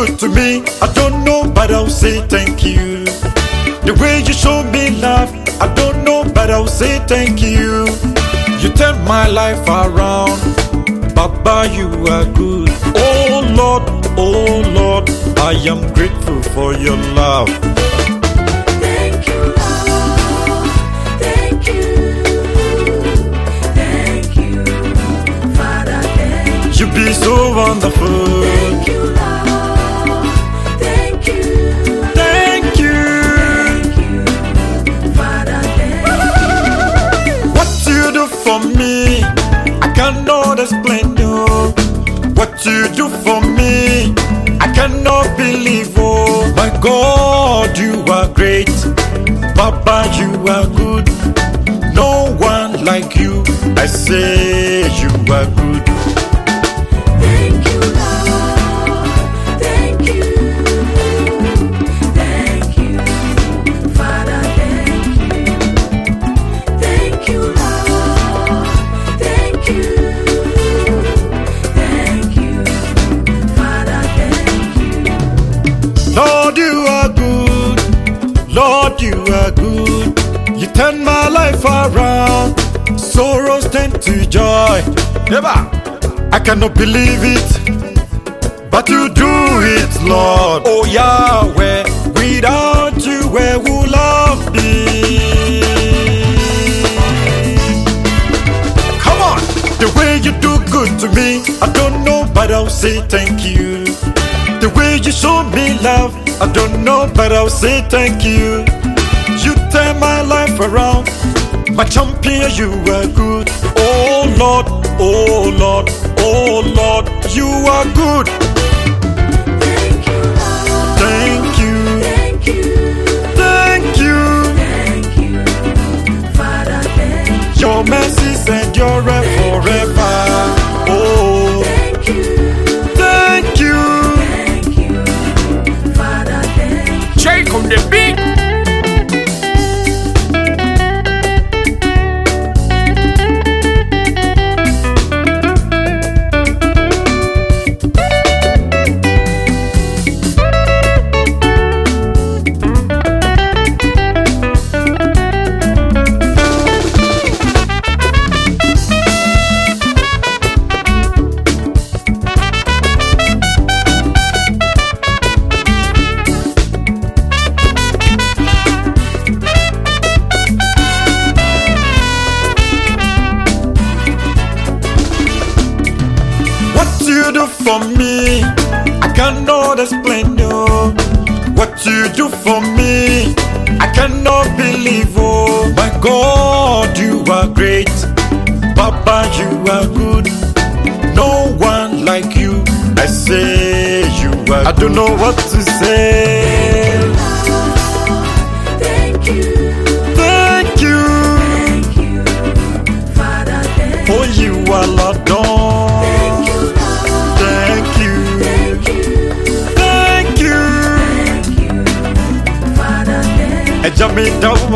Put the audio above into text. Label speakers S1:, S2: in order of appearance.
S1: you good to me, I don't know, but I'll say thank you. The way you show me love, I don't know, but I'll say thank you. You turn my life around, Baba, you are good. Oh Lord, oh Lord, I am grateful for your love.
S2: Thank you, Lord. Thank you. Thank you, Father. Thank
S1: You be so wonderful.
S2: You
S1: do for me, I cannot believe. Oh my God, you are great. Papa, you are good. No one like you. I say you are good.
S2: You
S1: are good. You turn my life around. Sorrows turn to joy. Never. I cannot believe it, but you do it, Lord. Oh Yahweh, without you, where would love be? Come on, the way you do good to me, I don't know, but I'll say thank you. The way you show me love, I don't know, but I'll say thank you. You turn my life around, my champion, you are good. Oh Lord, oh Lord, oh Lord, you are good.
S2: Thank you.
S1: Thank you,
S2: Thank you.
S1: thank you.
S2: Thank you, Father. Thank you.
S1: Your mercies endure forever.
S2: You
S1: do for me, I cannot explain. No, what you do for me, I cannot believe. Oh my God, you are great. Papa, you are good. No one like you. I say you are. I don't know what to say.